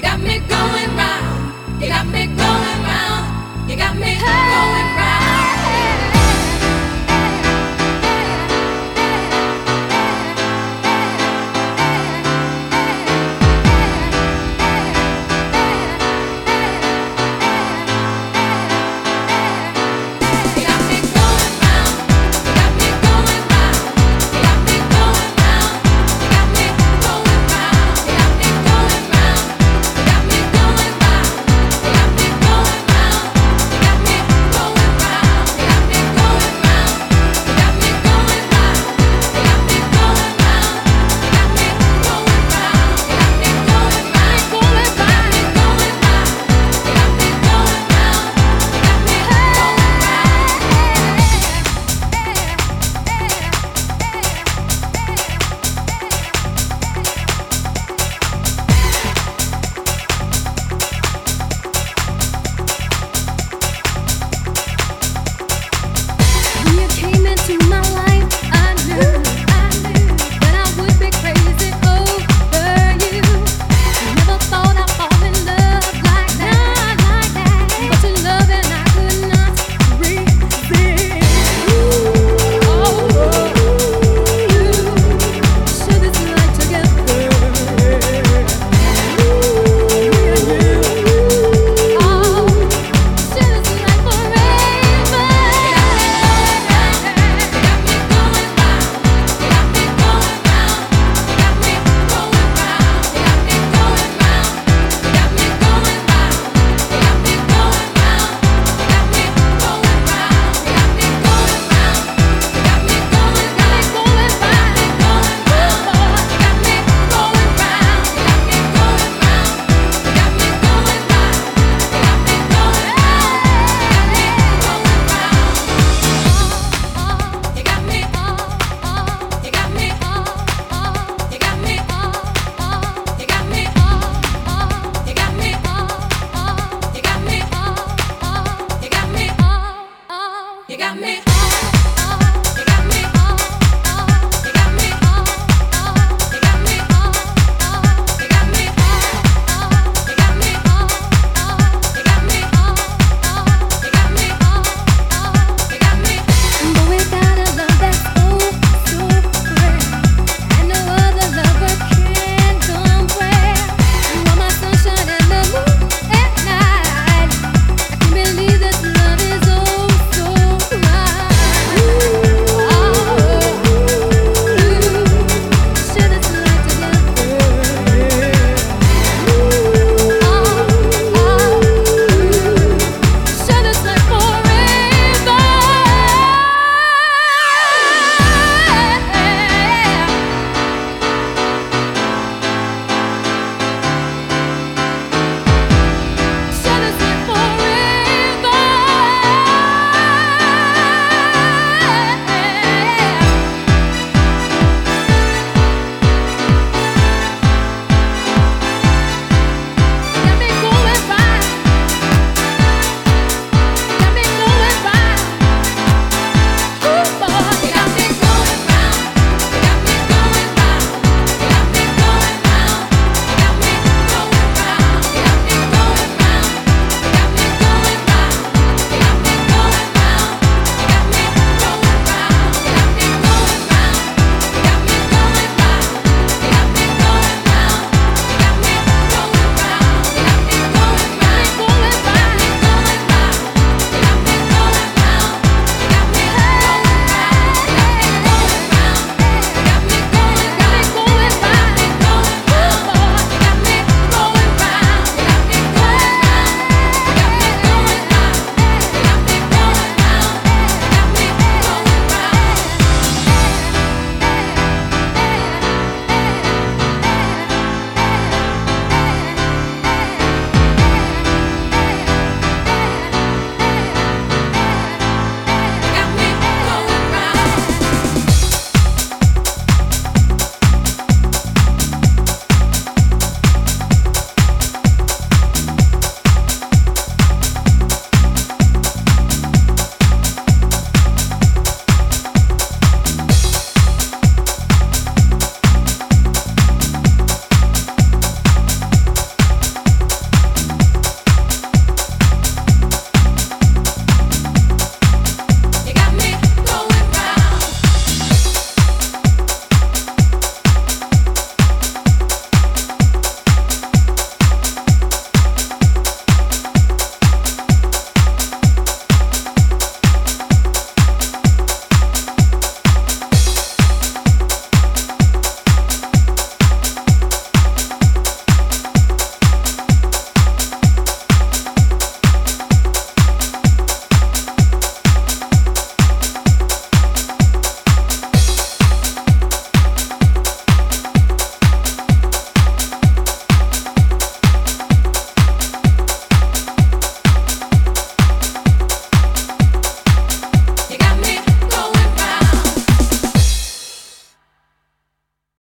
Got me going.